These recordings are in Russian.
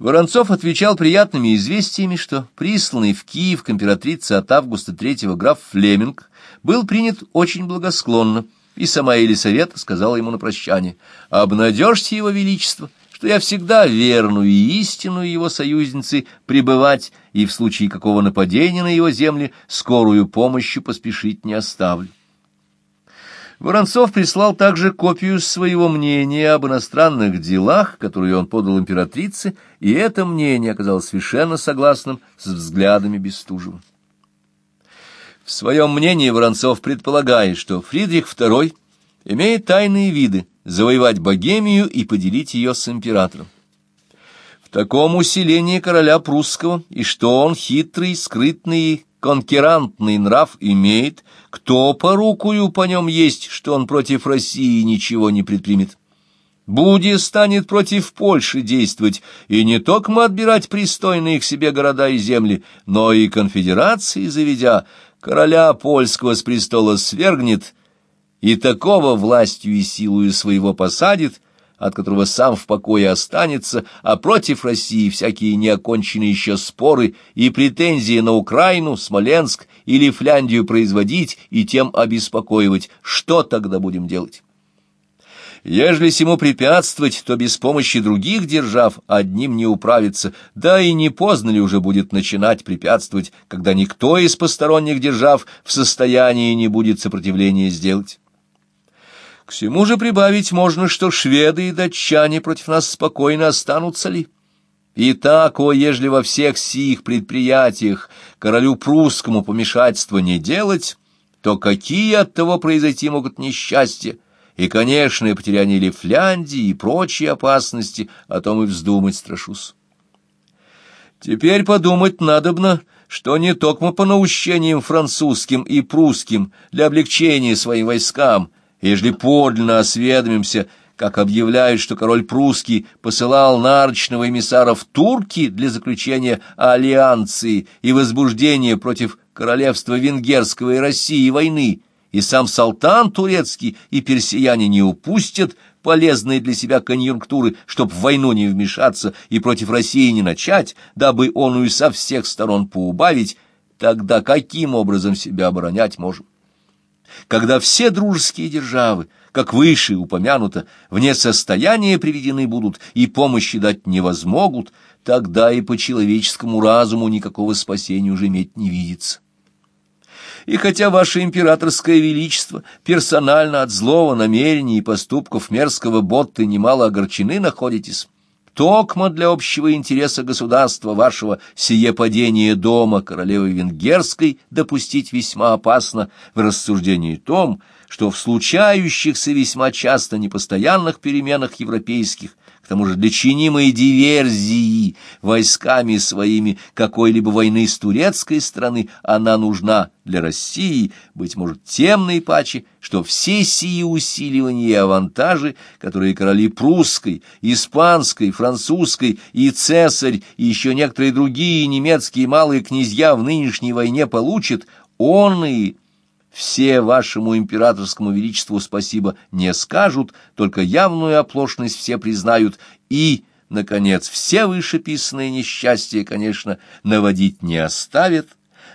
Воронцов отвечал приятными известиями, что присланный в Киев к императрице от августа третьего граф Флеминг был принят очень благосклонно, и сама Елисавета сказала ему на прощание, «Обнадежьте его величество, что я всегда верную и истинную его союзницы пребывать и в случае какого нападения на его земли скорую помощью поспешить не оставлю». Воронцов прислал также копию своего мнения об иностранных делах, которую он подал императрице, и это мнение оказалось совершенно согласным с взглядами Бестужева. В своем мнении Воронцов предполагает, что Фридрих II имеет тайные виды завоевать Богемию и поделить ее с императором. Таком усилении короля прусского, и что он хитрый, скрытный конкерантный нрав имеет, кто порукую по нем есть, что он против России ничего не предпримет. Буди станет против Польши действовать, и не только отбирать пристойные к себе города и земли, но и конфедерации заведя, короля польского с престола свергнет, и такого властью и силою своего посадит, от которого сам в покое останется, а против России всякие неоконченные еще споры и претензии на Украину, Смоленск или Фляндию производить и тем обеспокоивать. Что тогда будем делать? Ежели сему препятствовать, то без помощи других держав одним не управиться, да и не поздно ли уже будет начинать препятствовать, когда никто из посторонних держав в состоянии не будет сопротивления сделать. К всему же прибавить можно, что шведы и датчане против нас спокойно останутся ли? И так, о, ежели во всех сих предприятиях королю прусскому помешательства не делать, то какие от того произойти могут несчастья? И, конечно, и потеряние или Фляндии, и прочие опасности, о том и вздумать страшусь. Теперь подумать надобно, что не только по наущениям французским и прусским для облегчения своим войскам — Ежели подлинно осведомимся, как объявляют, что король прусский посылал нарочного эмиссара в Турки для заключения аллианции и возбуждения против королевства венгерского и России войны, и сам салтан турецкий и персияне не упустят полезные для себя конъюнктуры, чтоб в войну не вмешаться и против России не начать, дабы он и со всех сторон поубавить, тогда каким образом себя оборонять можем? Когда все дружеские державы, как выше упомянуто, вне состояния приведены будут и помощи дать не возмогут, тогда и по человеческому разуму никакого спасения уже иметь не видится. И хотя ваше императорское величество персонально от злого намерения и поступков мерзкого Ботты немало огорчены находитесь, токмо для общего интереса государства вашего сие падение дома королевы Венгерской допустить весьма опасно в рассуждении том, что в случающихся весьма часто непостоянных переменах европейских тому же для чинимой диверсии войсками своими какой-либо войны с турецкой стороны она нужна для России, быть может, тем наипаче, что все сии усиливания и авантажи, которые короли прусской, испанской, французской и цесарь и еще некоторые другие немецкие малые князья в нынешней войне получат, он и все вашему императорскому величеству спасибо не скажут, только явную оплошность все признают, и, наконец, все вышеписанные несчастья, конечно, наводить не оставят,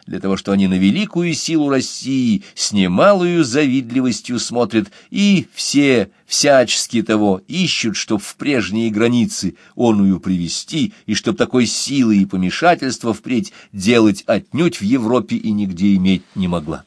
для того, что они на великую силу России с немалою завидливостью смотрят, и все всячески того ищут, чтоб в прежние границы оную привести, и чтоб такой силы и помешательства впредь делать отнюдь в Европе и нигде иметь не могла.